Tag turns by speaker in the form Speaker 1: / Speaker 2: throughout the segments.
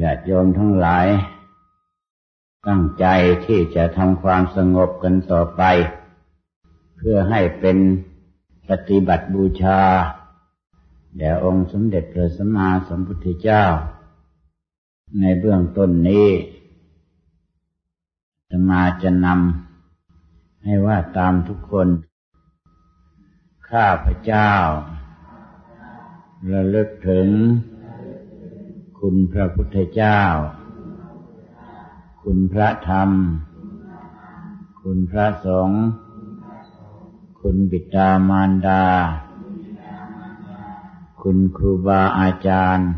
Speaker 1: ญาติโยมทั้งหลาย ตั้งใจที่จะทำความสงบกันต่อไป เพื่อให้เป็นปฏิบัติบูชา แด่องค์สมเด็จพระสัมมาสัมพุทธเจ้า ในเบื้องต้นนี้จะมาจะนำให้ว่าตามทุกคน ข้าพเจ้าระลึกถึง คุณพระพุทธเจ้า คุณพระธรรม คุณพระสงฆ์ คุณบิดามารดา คุณครูบาอาจารย์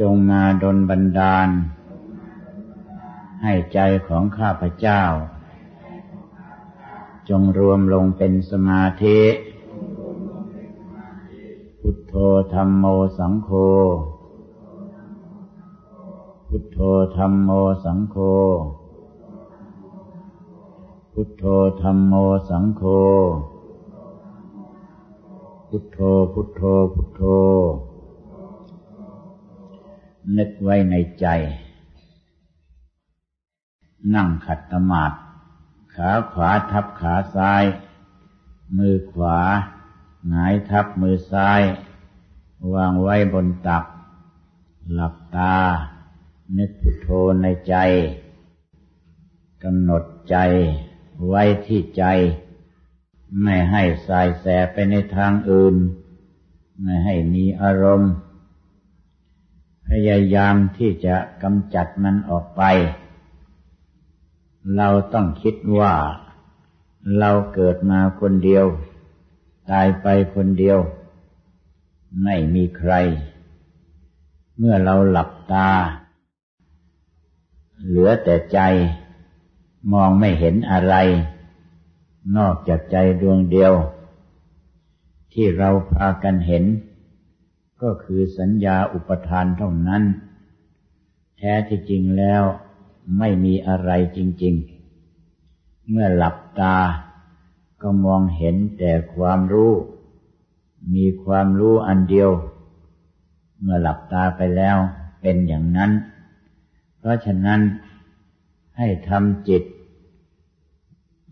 Speaker 1: จงมาดลบันดาล ให้ใจของข้าพเจ้า จงรวมลงเป็นสมาธิ พุทโธธรรมโมสังโฆ พุทโธธรรมโมสังโฆ พุทโธธรรมโมสังโฆ พุทโธพุทโธพุทโธ นึกไว้ในใจ นั่งขัดสมาธิขาขวาทับขาซ้าย มือขวา หงายทับมือซ้าย วางไว้บนตัก หลับตา นึกพุทโธในใจกำหนดใจไว้ที่ใจ ไม่ให้สายแสไปในทางอื่น ไม่ให้มีอารมณ์ พยายามที่จะกำจัดมันออกไป เราต้องคิดว่า เราเกิดมาคนเดียว ตายไปคนเดียว ไม่มีใคร เมื่อเราหลับตา เหลือแต่ใจ มองไม่เห็นอะไร นอกจากใจดวงเดียว ที่เราพากันเห็น ก็คือสัญญาอุปทานเท่านั้น แท้ที่จริงแล้วไม่มีอะไรจริง ๆ เมื่อหลับตา ก็มองเห็นแต่ความรู้ มีความรู้อันเดียว เมื่อหลับตาไปแล้วเป็นอย่างนั้น เพราะฉะนั้นให้ทำจิต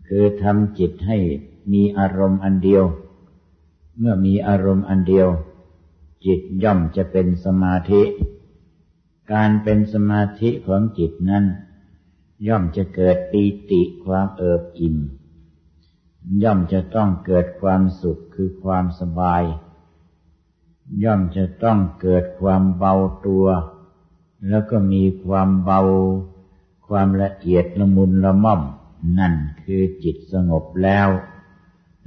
Speaker 1: คือทำจิตให้มีอารมณ์อันเดียว เมื่อมีอารมณ์อันเดียว จิตย่อมจะเป็นสมาธิ การเป็นสมาธิของจิตนั้น ย่อมจะเกิดปีติความเอิบอิ่ม ย่อมจะต้องเกิดความสุขคือความสบาย ย่อมจะต้องเกิดความเบาตัว แล้วก็มีความเบา ความละเอียดละมุนละม่อม นั่นคือจิตสงบแล้ว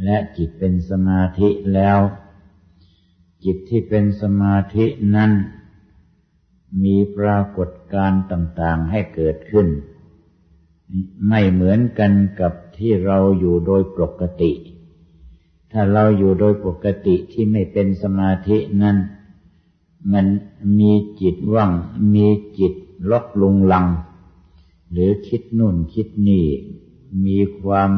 Speaker 1: และจิตเป็นสมาธิแล้ว จิตที่เป็นสมาธินั้น มีปรากฏการณ์ต่างๆให้เกิดขึ้น ไม่เหมือนกันกับ ที่เราอยู่โดยปกติ ถ้าเราอยู่โดยปกติที่ไม่เป็นสมาธินั้น มันมีจิตว่าง มีจิตลอกลุงลัง หรือคิดนู่นคิดนี่ มีความ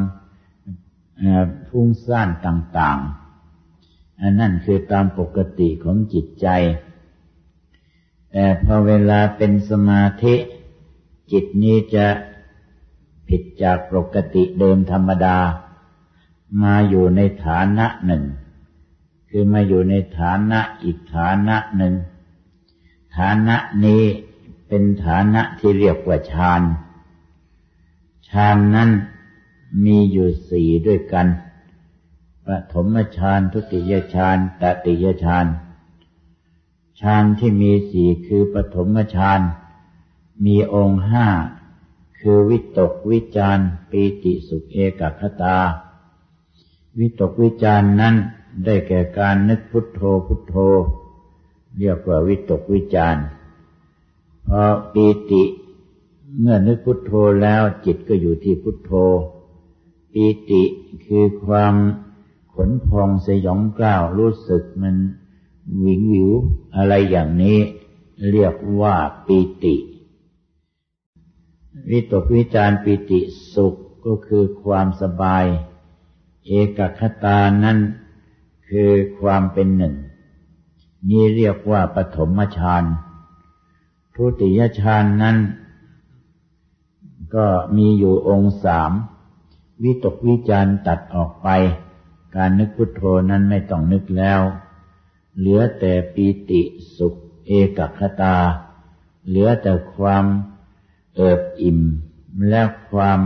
Speaker 1: ฟุ้งซ่านต่าง ๆ อันนั่นคือตามปกติของจิตใจ แต่พอเวลาเป็นสมาธิ จิตนี้จะ ผิดจากปกติเดิมธรรมดา มาอยู่ในฐานะหนึ่ง คือมาอยู่ในฐานะอีกฐานะหนึ่ง ฐานะนี้เป็นฐานะที่เรียกว่าฌานฌานนั้นมีอยู่สี่ด้วยกันปฐมฌานทุติยฌานตติยฌานฌานที่มีสี่คือปฐมฌานมีองค์ห้า คือวิตกวิจารปีติสุขเอกคตา วิตกวิจารนั้นได้แก่การนึกพุทโธพุทโธ เรียกว่าวิตกวิจารพอปีติเมื่อนึกพุทโธแล้วจิตก็อยู่ที่พุทโธ ปีติคือความขนพองสยองกล้าวรู้สึกมันวิงวิวอะไรอย่างนี้ เรียกว่าปีติ วิตกวิจารปีติสุขก็คือความสบาย เอกคตานั้นคือความเป็นหนึ่ง นี่เรียกว่าปฐมฌานทุติยฌานนั้น ก็มีอยู่องค์สามวิตกวิจารตัดออกไป การนึกพุทโธนั้นไม่ต้องนึกแล้ว เหลือแต่ปีติสุข เอกคตา เหลือแต่ความ เอิบอิ่ม และความ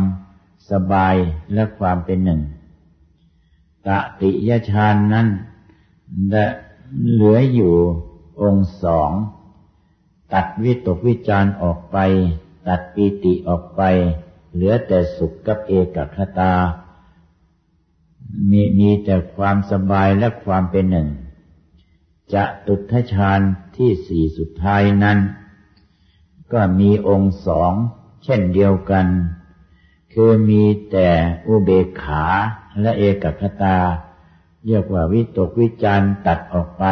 Speaker 1: สบายและความเป็นหนึ่ง ตติยฌานนั้นเหลืออยู่องค์สอง ตัดวิตกวิจารออกไป ตัดปีติออกไป เหลือแต่สุขกับเอกคตา มีมีแต่ความสบายและความเป็นหนึ่ง จะตุทฌานที่สี่สุดท้ายนั้น ก็มีองค์สองเช่นเดียวกัน คือมีแต่อุเบกขาและเอกคตา เรียกว่าวิตกวิจารตัดออกไป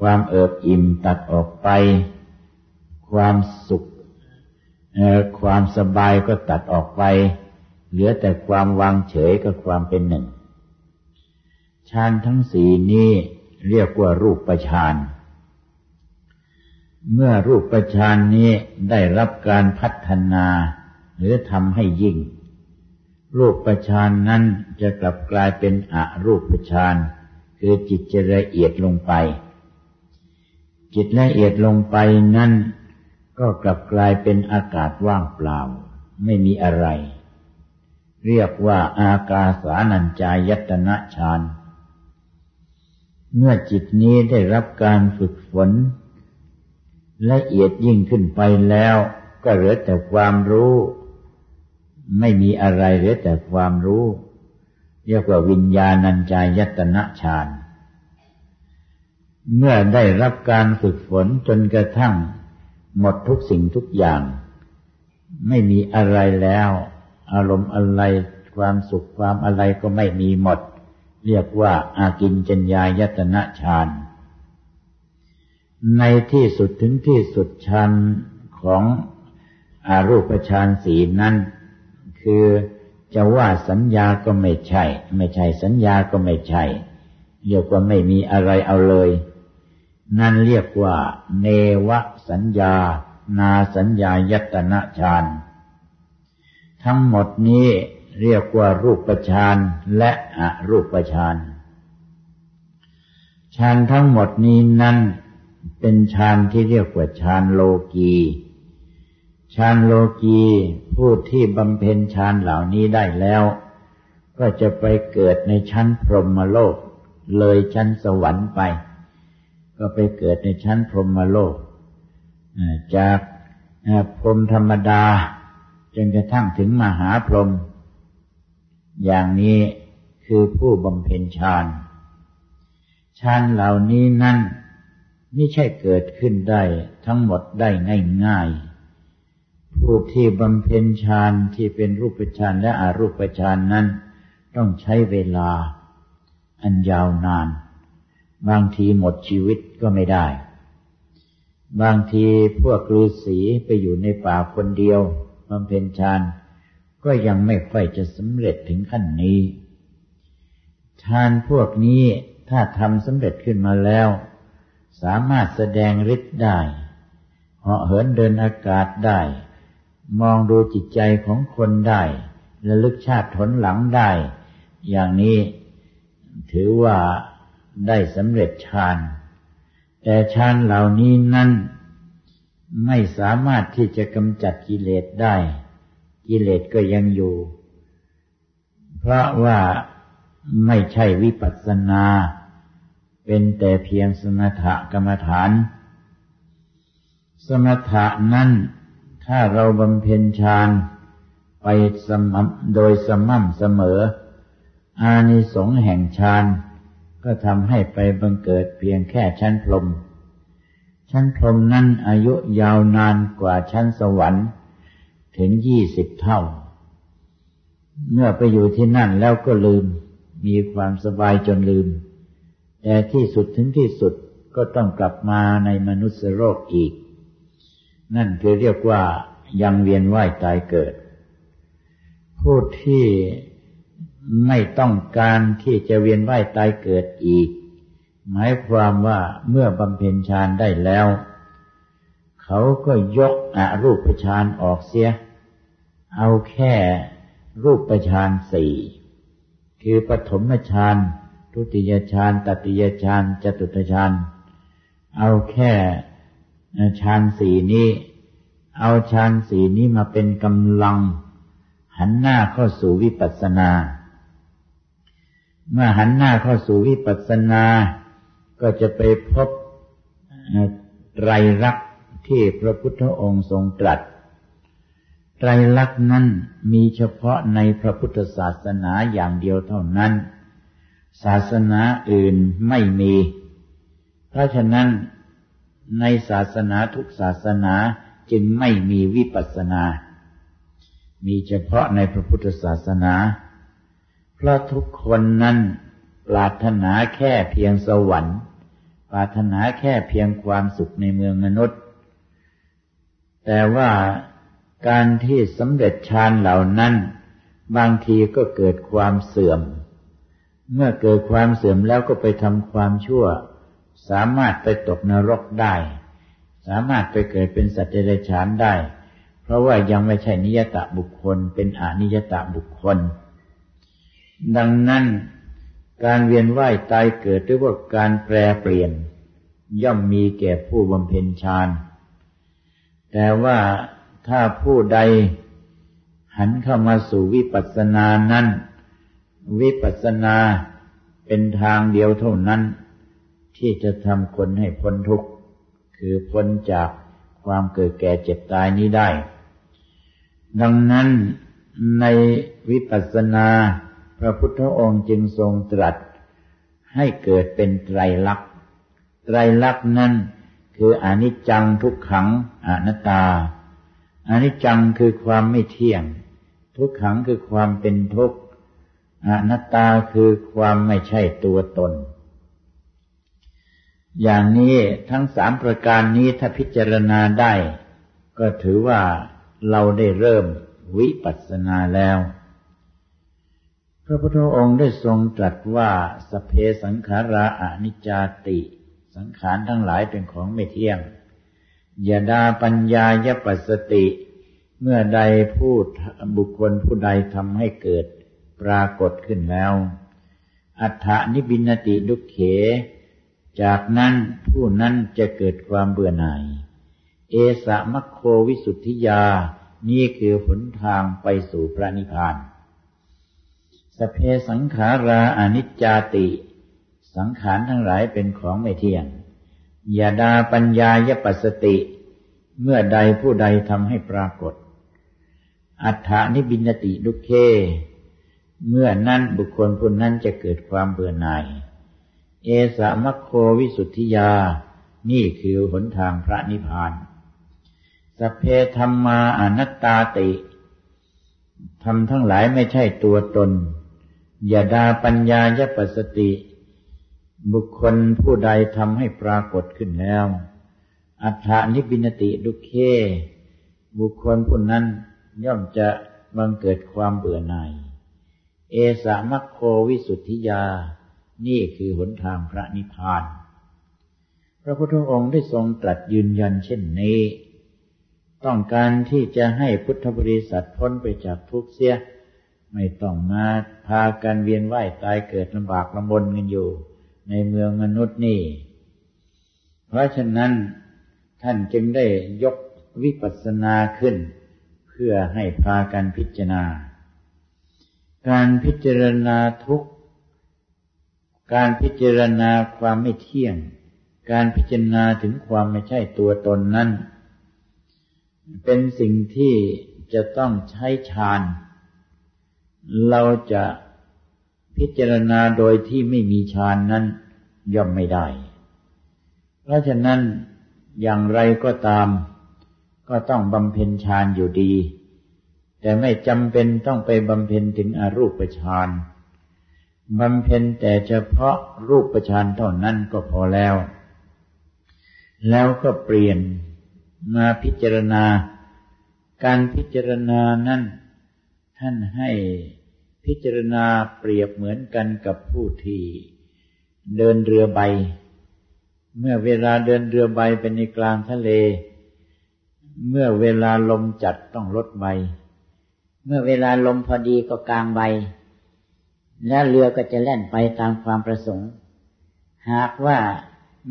Speaker 1: ความเอิบอิ่มตัดออกไป ความสุขความสบายก็ตัดออกไป เหลือแต่ความวางเฉยกับความเป็นหนึ่งฌานทั้งสี่นี้เรียกว่ารูปฌาน เมื่อรูปฌานนี้ได้รับการพัฒนาหรือทำให้ยิ่ง รูปฌานนั้นจะกลับกลายเป็นอรูปฌานคือจิตจะละเอียดลงไป จิตละเอียดลงไปนั้น ก็กลับกลายเป็นอากาศว่างเปล่า ไม่มีอะไร เรียกว่าอากาสานัญจายตนะฌานเมื่อจิตนี้ได้รับการฝึกฝน ละเอียดยิ่งขึ้นไปแล้ว ก็เหลือแต่ความรู้ ไม่มีอะไรเหลือแต่ความรู้ เรียกว่าวิญญาณัญจายตนะฌานเมื่อได้รับการฝึกฝนจนกระทั่ง หมดทุกสิ่งทุกอย่าง ไม่มีอะไรแล้ว อารมณ์อะไรความสุขความอะไรก็ไม่มีหมด เรียกว่าอากินจัญญายตนะฌาน ในที่สุดถึงที่สุดชั้นของอารูปฌานสีนั้น คือจะว่าสัญญาก็ไม่ใช่ ไม่ใช่สัญญาก็ไม่ใช่ เรียกว่าไม่มีอะไรเอาเลย นั่นเรียกว่า เนวสัญญา นาสัญญายตนะฌานทั้งหมดนี้เรียกว่ารูปฌานและอรูปฌานฌานทั้งหมดนี้นั้น เป็นฌานที่เรียกว่าฌานโลกีฌานโลกีผู้ที่บำเพ็ญฌานเหล่านี้ได้แล้ว ก็จะไปเกิดในชั้นพรหมโลก เลยชั้นสวรรค์ไป ก็ไปเกิดในชั้นพรหมโลก จากพรหมธรรมดาจนกระทั่งถึงมหาพรหมอย่างนี้คือผู้บำเพ็ญฌานฌานเหล่านี้นั่น ไม่ใช่เกิดขึ้นได้ทั้งหมดได้ง่ายๆ ผู้ที่บำเพ็ญฌานที่เป็นรูปฌานและอรูปฌานนั้น ต้องใช้เวลาอันยาวนาน บางทีหมดชีวิตก็ไม่ได้ บางทีพวกฤาษีไปอยู่ในป่าคนเดียวบำเพ็ญฌานก็ยังไม่ค่อยจะสำเร็จถึงขั้นนี้ ฌานพวกนี้ถ้าทำสำเร็จขึ้นมาแล้ว สามารถแสดงฤทธิ์ได้เหาะเหินเดินอากาศได้ มองดูจิตใจของคนได้ระลึกชาติผลหลังได้ อย่างนี้ถือว่าได้สำเร็จฌาน แต่ฌานเหล่านี้นั้นไม่สามารถที่จะกำจัดกิเลสได้ กิเลสก็ยังอยู่ เพราะว่าไม่ใช่วิปัสสนา เป็นแต่เพียงสมถกรรมฐาน สมถะนั้นถ้าเราบำเพ็ญฌานไปสมโดยสม่ำเสมอ อานิสงส์แห่งฌานก็ทำให้ไปบังเกิดเพียงแค่ชั้นพรม ชั้นพรมนั้นอายุยาวนานกว่าชั้นสวรรค์ ถึงยี่สิบเท่า เมื่อไปอยู่ที่นั่นแล้วก็ลืม มีความสบายจนลืม แต่ที่สุดถึงที่สุดก็ต้องกลับมาในมนุษย์โลกอีก นั่นคือเรียกว่ายังเวียนว่ายตายเกิด ผู้ที่ไม่ต้องการที่จะเวียนว่ายตายเกิดอีก หมายความว่าเมื่อบำเพ็ญฌานได้แล้ว เขาก็ยกอรูปฌานออกเสีย เอาแค่รูปฌานสี่คือปฐมฌาน ทุติยฌานตติยฌานจตุตฌานเอาแค่ฌานสี่นี้ เอาฌานสี่นี้มาเป็นกำลัง หันหน้าเข้าสู่วิปัสสนา เมื่อหันหน้าเข้าสู่วิปัสสนา ก็จะไปพบไตรลักษณ์ที่พระพุทธองค์ทรงตรัส ไตรลักษณ์นั้นมีเฉพาะในพระพุทธศาสนาอย่างเดียวเท่านั้น ศาสนาอื่นไม่มี เพราะฉะนั้นในศาสนาทุกศาสนาจึงไม่มีวิปัสสนา มีเฉพาะในพระพุทธศาสนา เพราะทุกคนนั้นปรารถนาแค่เพียงสวรรค์ ปรารถนาแค่เพียงความสุขในเมืองมนุษย์ แต่ว่าการที่สำเร็จฌานเหล่านั้น บางทีก็เกิดความเสื่อม เมื่อเกิดความเสื่อมแล้วก็ไปทำความชั่ว สามารถไปตกนรกได้ สามารถไปเกิดเป็นสัตว์เดรัจฉานได้ เพราะว่ายังไม่ใช่นิยตะบุคคล เป็นอนิยตะบุคคล ดังนั้นการเวียนว่ายตายเกิดหรือว่าการแปรเปลี่ยน ย่อมมีแก่ผู้บำเพ็ญฌาน แต่ว่าถ้าผู้ใดหันเข้ามาสู่วิปัสสนานั้น วิปัสสนาเป็นทางเดียวเท่านั้น ที่จะทำคนให้พ้นทุกข์ คือพ้นจากความเกิดแก่เจ็บตายนี้ได้ ดังนั้นในวิปัสสนาพระพุทธองค์จึงทรงตรัส ให้เกิดเป็นไตรลักษณ์ ไตรลักษณ์นั้นคืออนิจจังทุกขังอนัตตาอนิจจังคือความไม่เที่ยง ทุกขังคือความเป็นทุกข์ อนัตตาคือความไม่ใช่ตัวตน อย่างนี้ทั้งสามประการนี้ถ้าพิจารณาได้ ก็ถือว่าเราได้เริ่มวิปัสสนาแล้ว พระพุทธองค์ได้ทรงตรัสว่าสเพสังขาราอนิจจติ สังขารทั้งหลายเป็นของไม่เที่ยงยาดาปัญญายปัสติ เมื่อใดพูดบุคคลผู้ใดทำให้เกิด ปรากฏขึ้นแล้ว อัฏฐนิบินติดุเข จากนั้นผู้นั้นจะเกิดความเบื่อหน่าย เอสะมัคโควิสุทธิยา นี่คือผลทางไปสู่พระนิพพาน สเพสังขาราอนิจจาติ สังขารทั้งหลายเป็นของไม่เที่ยงยาดาปัญญายปัสติ เมื่อใดผู้ใดทำให้ปรากฏอัฏฐานิบินติดุเค เมื่อนั้นบุคคลผู้นั้นจะเกิดความเบื่อหน่าย เอสามัคโควิสุทธิยา นี่คือหนทางพระนิพพาน สเพธรรมาอนัตตาติทำทั้งหลายไม่ใช่ตัวตน อย่าดาปัญญายปัสติ บุคคลผู้ใดทำให้ปรากฏขึ้นแล้ว อัฏฐานิบินติดุเค บุคคลผู้นั้นย่อมจะบังเกิดความเบื่อหน่าย เอสามัคโควิสุทธิยา นี่คือหนทางพระนิพพาน พระพุทธองค์ได้ทรงตรัสยืนยันเช่นนี้ ต้องการที่จะให้พุทธบริษัทพ้นไปจากทุกข์เสีย ไม่ต้องมาพากันเวียนว่ายตายเกิดลำบากลำบนกันอยู่ ในเมืองมนุษย์นี่ เพราะฉะนั้นท่านจึงได้ยกวิปัสสนาขึ้น เพื่อให้พากันพิจารณา การพิจารณาทุกการพิจารณาความไม่เที่ยง การพิจารณาถึงความไม่ใช่ตัวตนนั้น เป็นสิ่งที่จะต้องใช้ฌาน เราจะพิจารณาโดยที่ไม่มีฌานนั้นย่อมไม่ได้ เพราะฉะนั้นอย่างไรก็ตาม ก็ต้องบำเพ็ญฌานอยู่ดี แต่ไม่จำเป็นต้องไปบำเพ็ญถึงอรูปฌานบำเพ็ญแต่เฉพาะรูปประชานเท่านั้นก็พอแล้ว แล้วก็เปลี่ยนมาพิจารณา การพิจารณานั้นท่านให้พิจารณาเปรียบเหมือนกันกับผู้ที่เดินเรือใบ เมื่อเวลาเดินเรือใบเป็นในกลางทะเล เมื่อเวลาลมจัดต้องลดใบ
Speaker 2: เมื่อเวลาลมพอดีก็กลางใบ แล้วเรือก็จะแล่นไปตามความประสงค์ หากว่า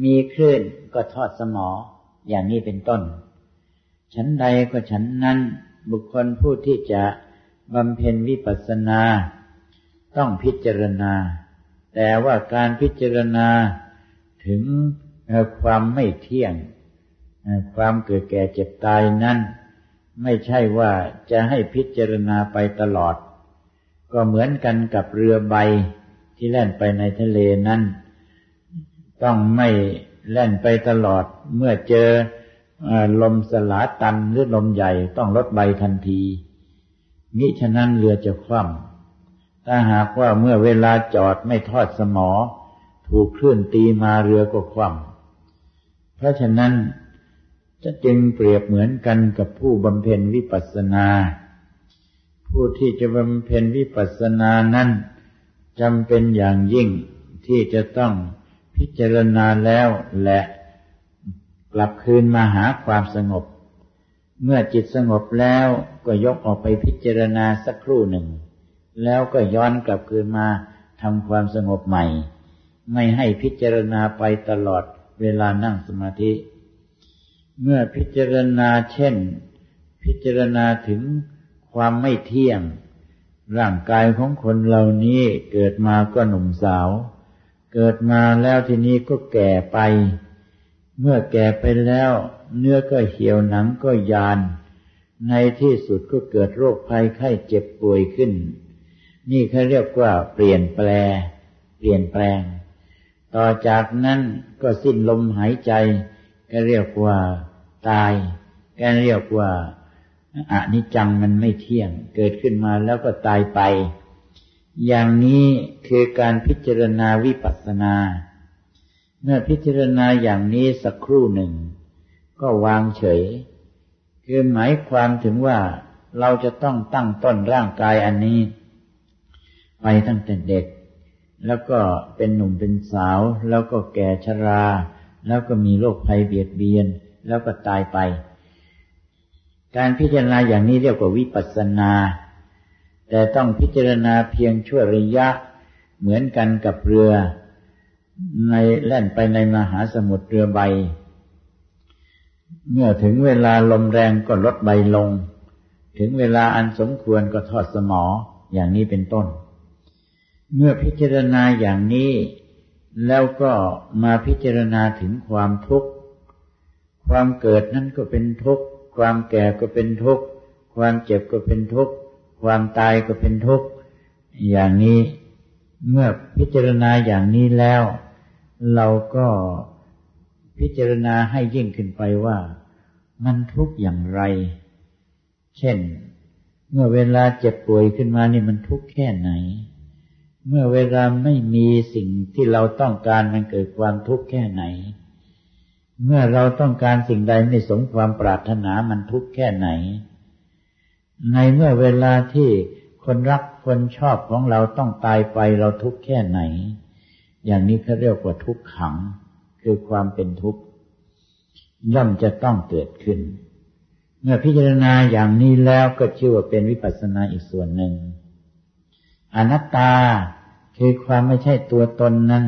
Speaker 2: มีคลื่นก็ทอดสมอ อย่างนี้เป็นต้น ฉันใดก็ฉันนั้นบุคคลผู้ที่จะบำเพ็ญวิปัสสนา ต้องพิจารณา แต่ว่าการพิจารณาถึงความไม่เที่ยง ความเกิดแก่เจ็บตายนั้น ไม่ใช่ว่าจะให้พิจารณาไปตลอด ก็เหมือนกันกับเรือใบที่แล่นไปในทะเลนั้น ต้องไม่แล่นไปตลอด เมื่อเจอลมสลาตันหรือลมใหญ่ต้องลดใบทันที มิฉะนั้นเรือจะคว่ำถ้าหากว่าเมื่อเวลาจอดไม่ทอดสมอ ถูกคลื่นตีมาเรือก็คว่ำเพราะฉะนั้น จะจึงเปรียบเหมือนกันกับผู้บำเพ็ญวิปัสสนา ผู้ที่จะบำเพ็ญวิปัสสนานั้นจำเป็นอย่างยิ่งที่จะต้องพิจารณาแล้วและกลับคืนมาหาความสงบ เมื่อจิตสงบแล้วก็ยกออกไปพิจารณาสักครู่หนึ่ง แล้วก็ย้อนกลับคืนมาทำความสงบใหม่ ไม่ให้พิจารณาไปตลอดเวลานั่งสมาธิ เมื่อพิจารณาเช่น พิจารณาถึงความไม่เที่ยง ร่างกายของคนเหล่านี้เกิดมาก็หนุ่มสาว เกิดมาแล้วทีนี้ก็แก่ไป เมื่อแก่ไปแล้ว เนื้อก็เหี่ยวหนังก็ยาน ในที่สุดก็เกิดโรคภัยไข้เจ็บป่วยขึ้น นี่เขาเรียกว่าเปลี่ยนแปล เปลี่ยนแปลง ต่อจากนั้นก็สิ้นลมหายใจ ก็เรียกว่าตายก็เรียกว่าอนิจจังมันไม่เที่ยง เกิดขึ้นมาแล้วก็ตายไป อย่างนี้คือการพิจารณาวิปัสสนา เมื่อพิจารณาอย่างนี้สักครู่หนึ่ง ก็วางเฉย คือหมายความถึงว่าเราจะต้องตั้งต้นร่างกายอันนี้ ไปตั้งแต่เด็ก แล้วก็เป็นหนุ่มเป็นสาว แล้วก็แก่ชรา แล้วก็มีโรคภัยเบียดเบียน แล้วก็ตายไป การพิจารณาอย่างนี้เรียกว่าวิปัสสนา แต่ต้องพิจารณาเพียงชั่วระยะ เหมือนกันกับเรือ ในแล่นไปในมหาสมุทรเรือใบ เมื่อถึงเวลาลมแรงก็ลดใบลง ถึงเวลาอันสมควรก็ทอดสมออย่างนี้เป็นต้น เมื่อพิจารณาอย่างนี้ แล้วก็มาพิจารณาถึงความทุกข์ ความเกิดนั้นก็เป็นทุกข์ ความแก่ก็เป็นทุกข์ ความเจ็บก็เป็นทุกข์ ความตายก็เป็นทุกข์ อย่างนี้เมื่อพิจารณาอย่างนี้แล้ว เราก็พิจารณาให้ยิ่งขึ้นไปว่ามันทุกข์อย่างไร เช่น เมื่อเวลาเจ็บป่วยขึ้นมานี่มันทุกข์แค่ไหน เมื่อเวลาไม่มีสิ่งที่เราต้องการมันเกิดความทุกข์แค่ไหน เมื่อเราต้องการสิ่งใดไม่สมความปรารถนามันทุกข์แค่ไหน ในเมื่อเวลาที่คนรักคนชอบของเราต้องตายไปเราทุกข์แค่ไหน อย่างนี้เขาเรียกว่าทุกขัง คือความเป็นทุกข์ย่อมจะต้องเกิดขึ้น เมื่อพิจารณาอย่างนี้แล้วก็ชื่อว่าเป็นวิปัสสนาอีกส่วนหนึ่ง อนัตตาคือความไม่ใช่ตัวตนนั้น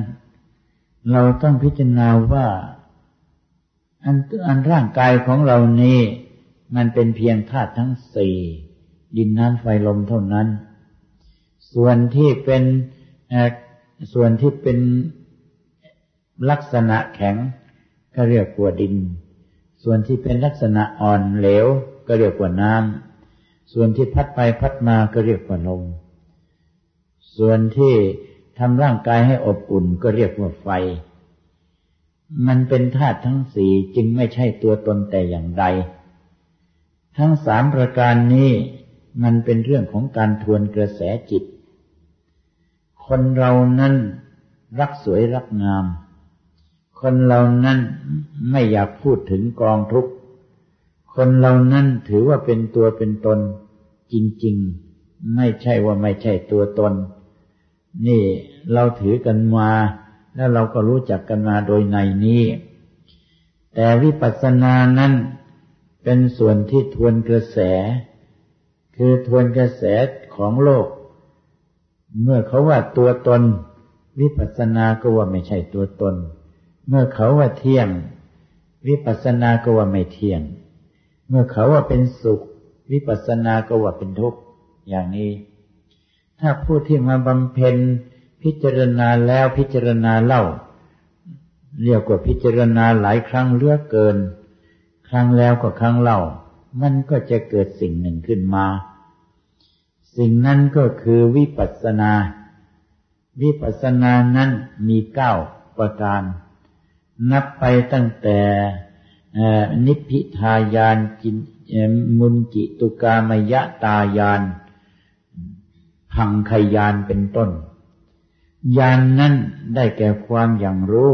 Speaker 2: เราต้องพิจารณาว่า อันอันร่างกายของเรานี้ มันเป็นเพียงธาตุทั้งสี่ดินน้ำไฟลมเท่านั้น ส่วนที่เป็นส่วนที่เป็นลักษณะแข็งก็เรียกว่าดิน ส่วนที่เป็นลักษณะอ่อนเหลว ก็เรียกว่าน้ำส่วนที่พัดไปพัดมาก็เรียกว่าลม ส่วนที่ทำร่างกายให้อบอุ่นก็เรียกว่าไฟ มันเป็นธาตุทั้งสี่จึงไม่ใช่ตัวตนแต่อย่างใด ทั้งสามประการนี้มันเป็นเรื่องของการทวนกระแสจิต คนเรานั้นรักสวยรักงาม คนเรานั้นไม่อยากพูดถึงกองทุกข์ คนเรานั้นถือว่าเป็นตัวเป็นตน จริง ๆ ไม่ใช่ว่าไม่ใช่ตัวตน นี่เราถือกันมา แล้วเราก็รู้จักกันมาโดยในนี้ แต่วิปัสสนานั้น
Speaker 1: เป็นส่วนที่ทวนกระแส คือทวนกระแสของโลก เมื่อเขาว่าตัวตน วิปัสสนาก็ว่าไม่ใช่ตัวตน เมื่อเขาว่าเที่ยง วิปัสสนาก็ว่าไม่เที่ยง เมื่อเขาว่าเป็นสุข วิปัสสนาก็ว่าเป็นทุกข์อย่างนี้ ถ้าผู้ที่มาบำเพ็ญพิจารณาแล้วพิจารณาเล่า เรียกว่าพิจารณาหลายครั้งเลือกเกิน ครั้งแล้วก็ครั้งเล่า มันก็จะเกิดสิ่งหนึ่งขึ้นมา สิ่งนั้นก็คือวิปัสสนา วิปัสสนานั้นมีเก้าประการ นับไปตั้งแต่นิพพิทายานกินมุนจิตุกามยะตายาน พังขยานเป็นต้นญานนั้นได้แก่ความอย่างรู้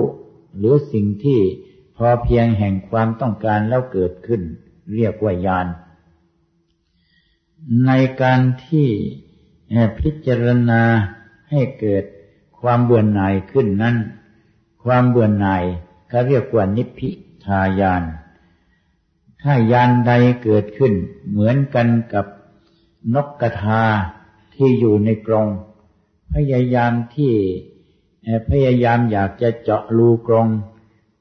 Speaker 1: หรือสิ่งที่พอเพียงแห่งความต้องการแล้วเกิดขึ้น เรียกว่าญาณในการที่พิจารณาให้เกิดความเบื่อหน่ายขึ้นนั้น ความเบื่อหน่ายเขาเรียกว่านิพพิทายาน ถ้ายานใดเกิดขึ้นเหมือนกันกับนกกระทา ที่อยู่ในกรง พยายามที่พยายามอยากจะเจาะรูกรง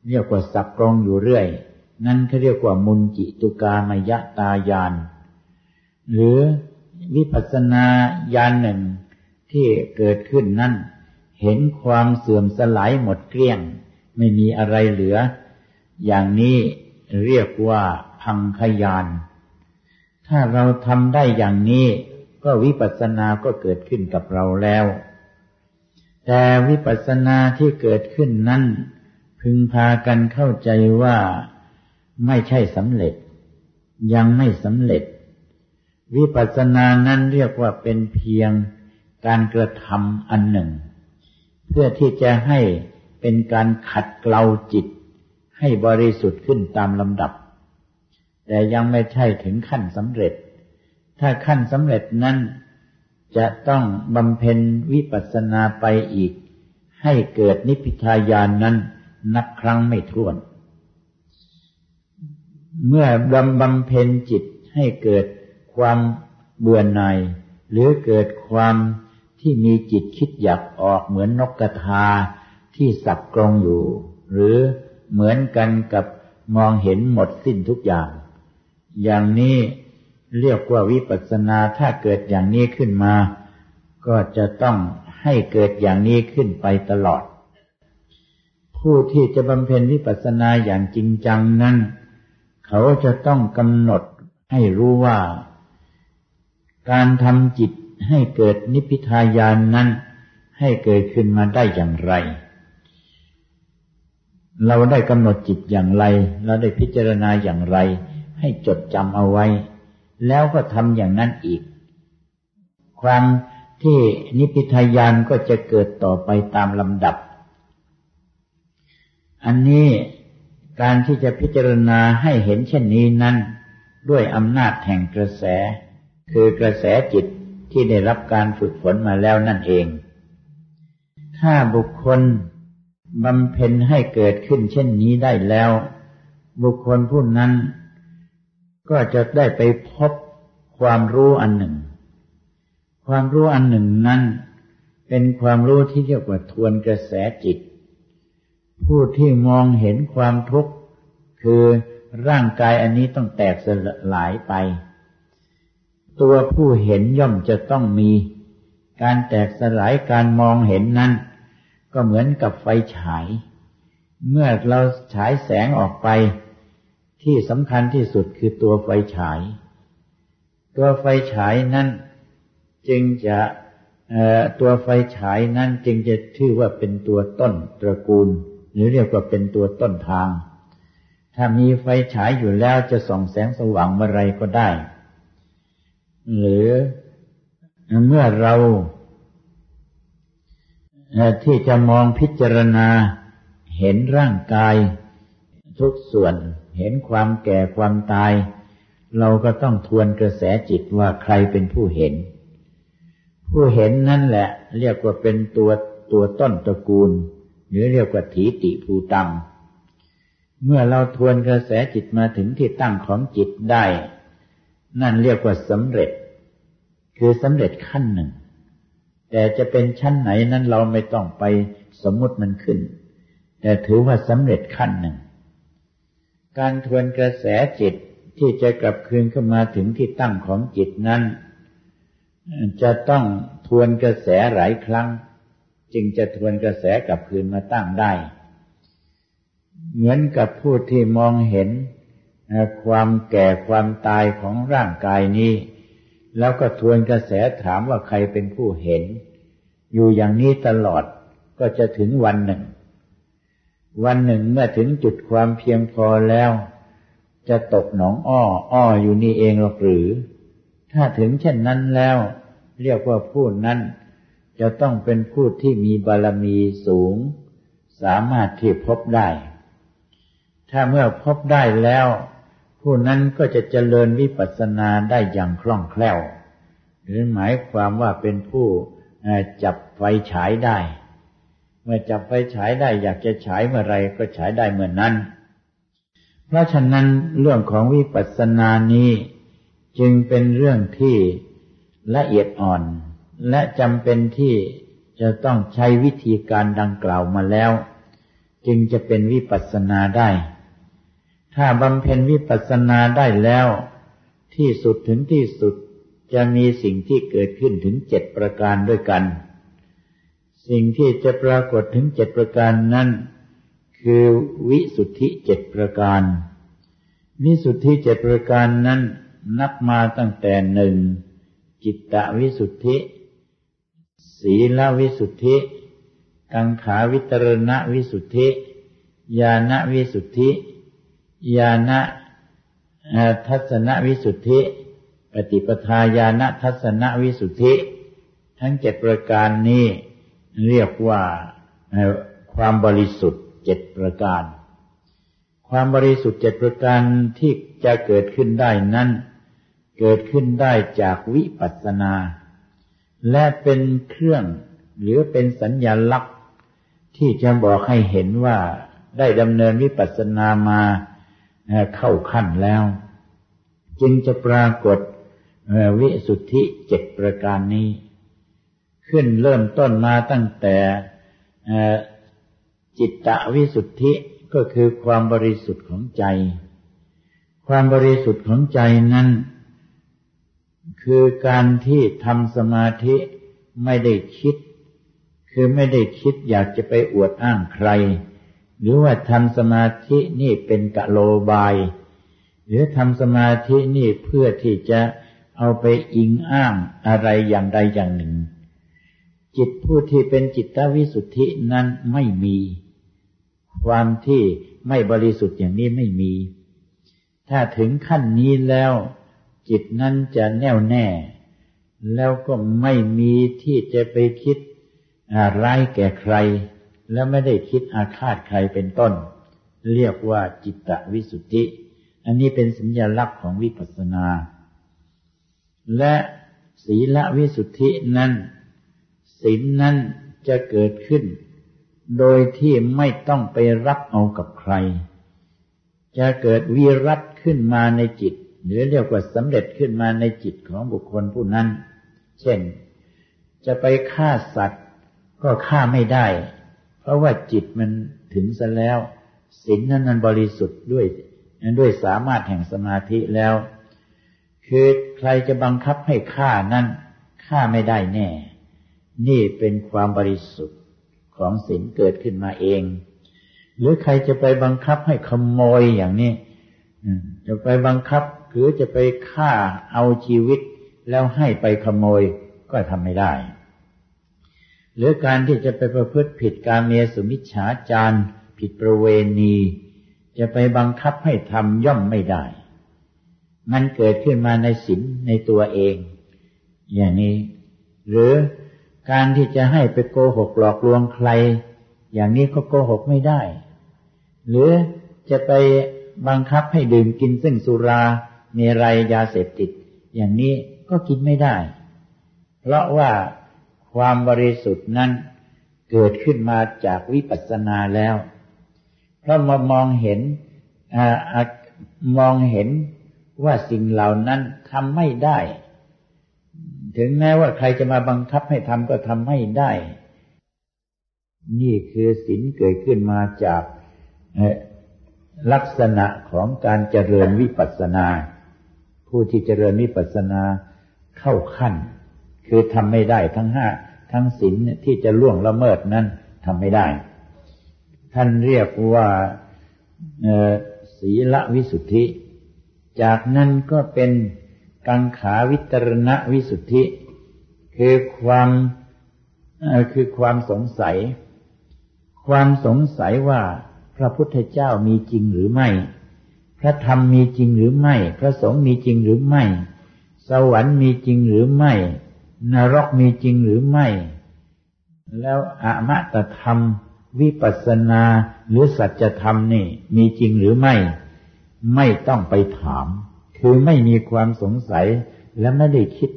Speaker 1: เรียกว่าสับกรงอยู่เรื่อย นั่นเขาเรียกว่ามุนจิตุกามยะตายาน หรือวิปัสสนาญาณหนึ่งที่เกิดขึ้นนั่นเห็นความเสื่อมสลายหมดเกลี้ยง ไม่มีอะไรเหลือ อย่างนี้เรียกว่าพังขยาน ถ้าเราทำได้อย่างนี้ ก็วิปัสสนาก็เกิดขึ้นกับเราแล้ว แต่วิปัสสนาที่เกิดขึ้นนั้น พึงพากันเข้าใจว่าไม่ใช่สำเร็จ ยังไม่สำเร็จ วิปัสสนานั้นเรียกว่าเป็นเพียงการกระทำอันหนึ่ง เพื่อที่จะให้เป็นการขัดเกลาจิต ให้บริสุทธิ์ขึ้นตามลำดับ แต่ยังไม่ใช่ถึงขั้นสำเร็จ ถ้าขั้นสำเร็จนั้น จะต้องบำเพ็ญวิปัสสนาไปอีก ให้เกิดนิพพิทายานนั้นนับครั้งไม่ถ้วน เมื่อบำบำเพ็ญจิตให้เกิดความเบื่อหน่ายหรือเกิดความที่มีจิตคิดอยากออกเหมือนนกกระทาที่สับกรงอยู่ หรือเหมือนกันกับมองเห็นหมดสิ้นทุกอย่าง อย่างนี้ เรียกว่าวิปัสสนาถ้าเกิดอย่างนี้ขึ้นมา ก็จะต้องให้เกิดอย่างนี้ขึ้นไปตลอด ผู้ที่จะบำเพ็ญวิปัสสนาอย่างจริงจังนั้น เขาจะต้องกำหนดให้รู้ว่า การทำจิตให้เกิดนิพพิทายานนั้น ให้เกิดขึ้นมาได้อย่างไร เราได้กำหนดจิตอย่างไร เราได้พิจารณาอย่างไร ให้จดจำเอาไว้ แล้วก็ทำอย่างนั้นอีก ความที่นิพิทายานก็จะเกิดต่อไปตามลำดับ อันนี้การที่จะพิจารณาให้เห็นเช่นนี้นั้น ด้วยอำนาจแห่งกระแส คือกระแสจิตที่ได้รับการฝึกฝนมาแล้วนั่นเอง ถ้าบุคคลบำเพ็ญให้เกิดขึ้นเช่นนี้ได้แล้ว บุคคลผู้นั้น ก็จะได้ไปพบความรู้อันหนึ่ง ความรู้อันหนึ่งนั้นเป็นความรู้ที่เรียกว่าทวนกระแสจิต ผู้ที่มองเห็นความทุกข์คือร่างกายอันนี้ต้องแตกสลายไป ตัวผู้เห็นย่อมจะต้องมี การแตกสลายการมองเห็นนั้น ก็เหมือนกับไฟฉาย เมื่อเราฉายแสงออกไป ที่สำคัญที่สุดคือตัวไฟฉาย ตัวไฟฉายนั้นจึงจะตัวไฟฉายนั้นจึงจะชื่อว่าเป็นตัวต้นตระกูล หรือเรียกว่าเป็นตัวต้นทาง ถ้ามีไฟฉายอยู่แล้วจะส่องแสงสว่างเมื่อไรก็ได้ หรือเมื่อเราที่จะมองพิจารณาเห็นร่างกายทุกส่วน เห็นความแก่ความตาย เราก็ต้องทวนกระแสจิตว่าใครเป็นผู้เห็น ผู้เห็นนั่นแหละ เรียกว่าเป็นตัวตัวต้นตระกูล หรือเรียกว่าถีติภูตังเมื่อเราทวนกระแสจิตมาถึงที่ตั้งของจิตได้ นั่นเรียกว่าสำเร็จ คือสำเร็จขั้นหนึ่ง แต่จะเป็นชั้นไหนนั้นเราไม่ต้องไปสมมติมันขึ้น แต่ถือว่าสำเร็จขั้นหนึ่ง การทวนกระแสจิตที่จะกลับคืนเข้ามาถึงที่ตั้งของจิตนั้น จะต้องทวนกระแสหลายครั้ง จึงจะทวนกระแสกลับคืนมาตั้งได้ เหมือนกับผู้ที่มองเห็นความแก่ความตายของร่างกายนี้ แล้วก็ทวนกระแสถามว่าใครเป็นผู้เห็น อยู่อย่างนี้ตลอดก็จะถึงวันหนึ่ง วันหนึ่งเมื่อถึงจุดความเพียงพอแล้ว จะตกหนองอ้อ อ้ออยู่นี่เองหรอกหรือ ถ้าถึงเช่นนั้นแล้ว เรียกว่าผู้นั้นจะต้องเป็นผู้ที่มีบารมีสูง สามารถที่พบได้ ถ้าเมื่อพบได้แล้ว ผู้นั้นก็จะเจริญวิปัสสนาได้อย่างคล่องแคล่ว หรือหมายความว่าเป็นผู้จับไฟฉายได้ มื่อจับไฟฉายได้อยากจะฉายเมื่อไรก็ฉายได้เมื่อนนั้น เพราะฉะนั้นเรื่องของวิปัสสนานี้จึงเป็นเรื่องที่ละเอียดอ่อน และจำเป็นที่จะต้องใช้วิธีการดังกล่าวมาแล้ว จึงจะเป็นวิปัสสนาได้ ถ้าบำเพ็ญวิปัสสนาได้แล้ว ที่สุดถึงที่สุดจะมีสิ่งที่เกิดขึ้นถึงเจ็ดประการด้วยกัน สิ่งที่จะปรากฏถึงเจ็ดประการนั้น คือวิสุทธิเจ็ดประการ วิสุทธิเจ็ดประการนั้นนับมาตั้งแต่หนึ่งจิตตวิสุทธิ ศีลวิสุทธิ กังขาวิตรณวิสุทธิ ญาณวิสุทธิญาณทัศนวิสุทธิ ปฏิปทาญาณทัศนวิสุทธิ ทั้งเจ็ดประการนี้ เรียกว่าความบริสุทธิ์เจ็ดประการ ความบริสุทธิ์เจ็ดประการที่จะเกิดขึ้นได้นั้น เกิดขึ้นได้จากวิปัสสนา และเป็นเครื่องหรือเป็นสัญญาลักษณ์ ที่จะบอกให้เห็นว่าได้ดำเนินวิปัสสนามาเข้าขั้นแล้ว จึงจะปรากฏวิสุทธิเจ็ดประการนี้ ขึ้นเริ่มต้นมาตั้งแต่จิตตวิสุทธิก็คือความบริสุทธิ์ของใจ ความบริสุทธิ์ของใจนั้น คือการที่ทำสมาธิไม่ได้คิด คือไม่ได้คิดอยากจะไปอวดอ้างใคร หรือว่าทำสมาธินี่เป็นกะโลบาย หรือทำสมาธินี่เพื่อที่จะเอาไปอิงอ้างอะไรอย่างใดอย่างหนึ่ง จิตผู้ที่เป็นจิตตวิสุทธินั้นไม่มี ความที่ไม่บริสุทธิ์อย่างนี้ไม่มี ถ้าถึงขั้นนี้แล้ว จิตนั้นจะแน่วแน่ แล้วก็ไม่มีที่จะไปคิดร้ายแก่ใคร แล้วไม่ได้คิดอาฆาตใครเป็นต้น เรียกว่าจิตตวิสุทธิ อันนี้เป็นสัญญลักษณ์ของวิปัสสนา และศีลวิสุทธินั้น ศีลนั้นจะเกิดขึ้น โดยที่ไม่ต้องไปรับเอากับใคร จะเกิดวิรัตขึ้นมาในจิต หรือเรียกว่าสำเร็จขึ้นมาในจิตของบุคคลผู้นั้น เช่น จะไปฆ่าสัตว์ก็ฆ่าไม่ได้ เพราะว่าจิตมันถึงซะแล้วศีลนั้นมันบริสุทธิ์ด้วยด้วยสามารถแห่งสมาธิแล้ว คือใครจะบังคับให้ฆ่านั้นฆ่าไม่ได้แน่ นี่เป็นความบริสุทธิ์ของศีลเกิดขึ้นมาเอง หรือใครจะไปบังคับให้ขโมยอย่างนี้จะไปบังคับหรือจะไปฆ่าเอาชีวิต แล้วให้ไปขโมยก็ทำไม่ได้ หรือการที่จะไปประพฤติผิดการเมียสุมิชฉาจารผิดประเวณี จะไปบังคับให้ทำย่อมไม่ได้ มันเกิดขึ้นมาในศีลในตัวเอง อย่างนี้ หรือ การที่จะให้ไปโกหกหลอกลวงใคร อย่างนี้ก็โกหกไม่ได้ หรือจะไปบังคับให้ดื่มกินซึ่งสุราเมรัยยาเสพติด อย่างนี้ก็กินไม่ได้ เพราะว่าความบริสุทธิ์นั้นเกิดขึ้นมาจากวิปัสสนาแล้ว เพราะมามองเห็นมองเห็นว่าสิ่งเหล่านั้นทำไม่ได้ ถึงแม้ว่าใครจะมาบังคับให้ทำก็ทำไม่ได้ นี่คือศีลเกิดขึ้นมาจากลักษณะของการเจริญวิปัสสนา ผู้ที่เจริญวิปัสสนาเข้าขั้น คือทำไม่ได้ทั้งห้าทั้งศีลที่จะล่วงละเมิดนั้นทำไม่ได้ ท่านเรียกว่าศีลวิสุทธิ จากนั้นก็เป็น กังขาวิตรณวิสุทธิ คือความคือความสงสัย ความสงสัยว่าพระพุทธเจ้ามีจริงหรือไม่ พระธรรมมีจริงหรือไม่ พระสงฆ์มีจริงหรือไม่ สวรรค์มีจริงหรือไม่ นรกมีจริงหรือไม่ แล้วอมตะธรรม วิปัสสนาหรือสัจธรรมนี่มีจริงหรือไม่ ไม่ต้องไปถาม คือไม่มีความสงสัยและไม่ได้คิด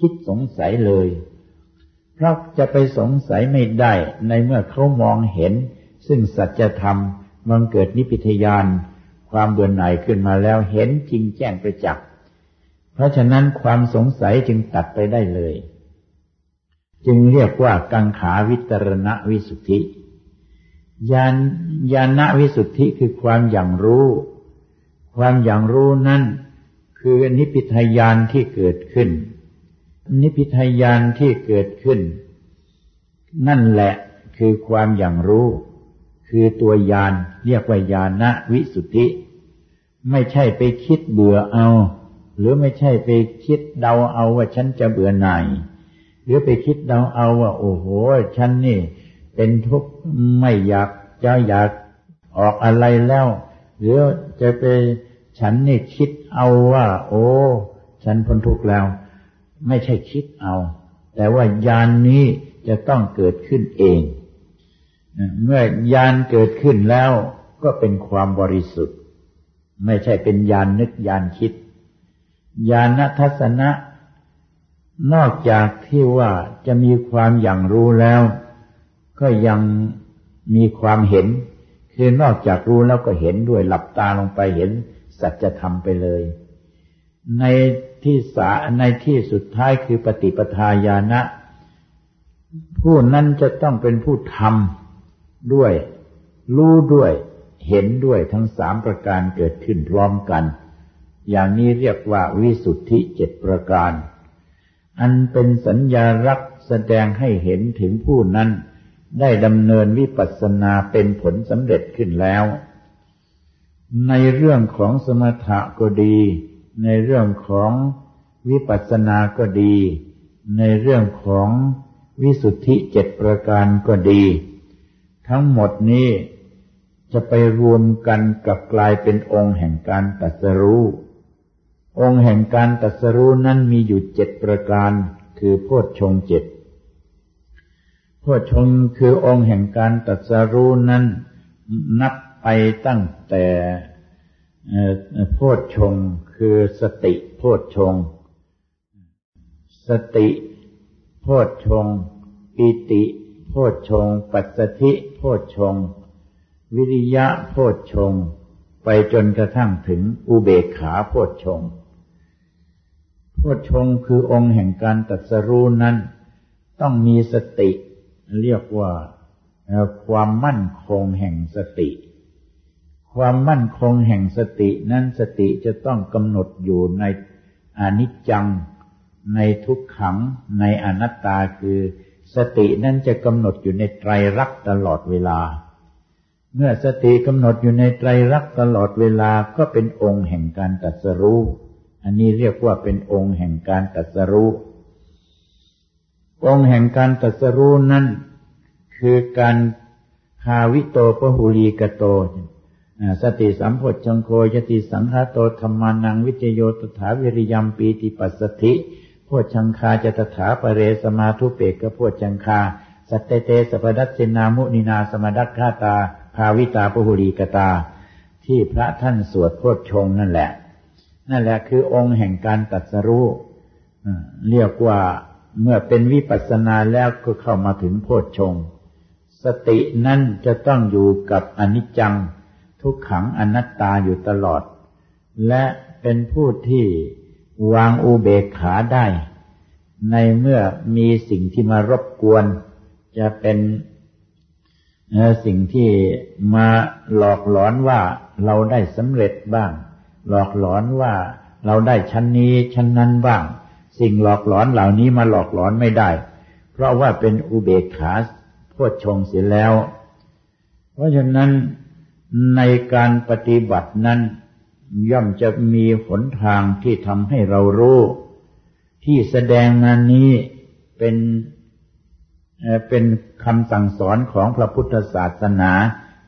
Speaker 1: คิดสงสัยเลย เพราะจะไปสงสัยไม่ได้ในเมื่อเขามองเห็น ซึ่งสัจธรรมมันเกิดนิพิทยาน ความเบื่อหน่ายขึ้นมาแล้วเห็นจริงแจ้งประจักษ์เพราะฉะนั้นความสงสัยจึงตัดไปได้เลย จึงเรียกว่ากังขาวิตรณวิสุทธิญาณญาณวิสุทธิคือความอย่างรู้ ความอย่างรู้นั้นคือนิพิทยานที่เกิดขึ้น นิพิทยานที่เกิดขึ้น นั่นแหละคือความอย่างรู้ คือตัวยานเรียกว่ายานะวิสุทธิ ไม่ใช่ไปคิดเบื่อเอา หรือไม่ใช่ไปคิดเดาเอาว่าฉันจะเบื่อหน่ายหรือไปคิดเดาเอาว่า โอ้โห ฉันนี่ เป็นทุกข์ไม่อยากจะอยากออกอะไรแล้ว หรือจะไปฉันนี่คิดเอาว่า โอ้ ฉันพ้นทุกข์แล้ว ไม่ใช่คิดเอา แต่ว่ายานนี้จะต้องเกิดขึ้นเอง เมื่อยานเกิดขึ้นแล้วก็เป็นความบริสุทธิ์ ไม่ใช่เป็นยานนึกยานคิด ยานทัศนะ นอกจากที่ว่าจะมีความอย่างรู้แล้ว ก็ยังมีความเห็น คือนอกจากรู้แล้วก็เห็นด้วยหลับตาลงไปเห็นสัจธรรมไปเลย ในที่สาในที่สุดท้ายคือปฏิปทาญาณะผู้นั้นจะต้องเป็นผู้ทำด้วย รู้ด้วย เห็นด้วยทั้งสามประการเกิดขึ้นพร้อมกัน อย่างนี้เรียกว่าวิสุทธิเจ็ดประการ อันเป็นสัญญารักแสดงให้เห็นถึงผู้นั้น ได้ดำเนินวิปัสสนาเป็นผลสำเร็จขึ้นแล้ว ในเรื่องของสมถะก็ดี ในเรื่องของวิปัสสนาก็ดี ในเรื่องของวิสุทธิเจ็ดประการก็ดี ทั้งหมดนี้จะไปรวมกันกับกลายเป็นองค์แห่งการตัสรู้ องค์แห่งการตัสรู้นั้นมีอยู่เจ็ดประการ คือโพชฌงเจ็ด โพชฌงคือองค์แห่งการตัดสรู้นั้น นับไปตั้งแต่โพชฌงคือสติโพชฌงสติโพชฌงปิติโพชฌงปัสสธิโพชฌงวิริยะโพชฌงไปจนกระทั่งถึงอุเบกขาโพชฌงโพชฌงคือองค์แห่งการตัดสรู้นั้น ต้องมีสติ เรียกว่าความมั่นคงแห่งสติ ความมั่นคงแห่งสตินั้นสติจะต้องกำหนดอยู่ในอนิจจัง ในทุกขัง ในอนัตตาคือ สตินั้นจะกำหนดอยู่ในไตรลักษณ์ตลอดเวลา เมื่อสติกำหนดอยู่ในไตรลักษณ์ตลอดเวลาก็เป็นองค์แห่งการตัดสรู้ อันนี้เรียกว่าเป็นองค์แห่งการตัดสรู้ องค์แห่งการตรัสรู้นั้นคือการภาวิโตพหุลีกโตโพชฌังโคสติสังขาโตธัมมานังวิจโยตถาวิริยัมปีติปัสสัทธิโพชฌังคาจะตถาปเรสมาธุเปกขโพชฌังคา สัตเตเตสัพพทัสสินามุนินาสัมมทักขาตาภาวิตาพหุลีกตา ที่พระท่านสวดโพชฌงค์นั่นแหละ นั่นแหละคือองค์แห่งการตรัสรู้เรียกว่า เมื่อเป็นวิปัสสนาแล้วก็เข้ามาถึงโพชฌงสตินั่นจะต้องอยู่กับอนิจจัง ทุกขังอนัตตาอยู่ตลอด และเป็นผู้ที่วางอุเบกขาได้ ในเมื่อมีสิ่งที่มารบกวน จะเป็นสิ่งที่มาหลอกหลอนว่าเราได้สำเร็จบ้าง หลอกหลอนว่าเราได้ชั้นนี้ชั้นนั้นบ้าง สิ่งหลอกหลอนเหล่านี้มาหลอกหลอนไม่ได้ เพราะว่าเป็นอุเบกขาโพชฌงเสียแล้ว เพราะฉะนั้นในการปฏิบัตินั้น ย่อมจะมีหนทางที่ทำให้เรารู้ ที่แสดงมานี้เป็นเป็นคำสั่งสอนของพระพุทธศาสนา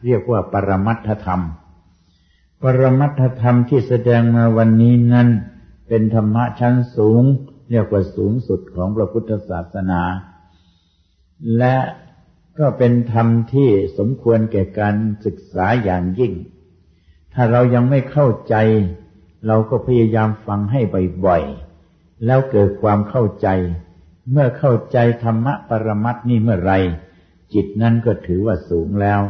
Speaker 1: เรียกว่าปรมัตถธรรม ปรมัตถธรรมที่แสดงมาวันนี้นั้น เป็นธรรมะชั้นสูง เรียกว่าสูงสุดของพระพุทธศาสนา และก็เป็นธรรมที่สมควรแก่การศึกษาอย่างยิ่ง ถ้าเรายังไม่เข้าใจ เราก็พยายามฟังให้บ่อยๆ แล้วเกิดความเข้าใจ เมื่อเข้าใจธรรมะปรมัตนี่เมื่อไร จิตนั้นก็ถือว่าสูงแล้ว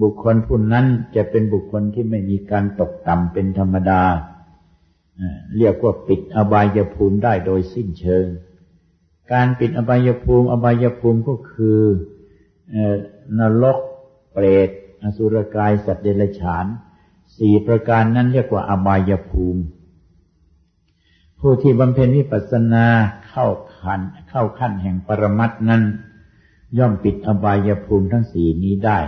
Speaker 1: บุคคลผู้นั้นจะเป็นบุคคลที่ไม่มีการตกต่ำเป็นธรรมดา เรียกว่าปิดอบายภูมิได้โดยสิ้นเชิง การปิดอบายภูมิ อบายภูมิก็คือนรกเปรต อสุรกายสัตว์เดรัจฉานสี่ประการนั้นเรียกว่าอบายภูมิ ผู้ที่บำเพ็ญวิปัสสนาเข้าขันเข้าขั้นแห่งปรมัตนั้น ย่อมปิดอบายภูมิทั้งสี่นี้ได้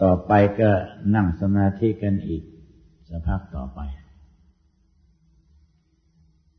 Speaker 1: ต่อไปก็นั่งสมาธิกันอีก สักพักต่อไป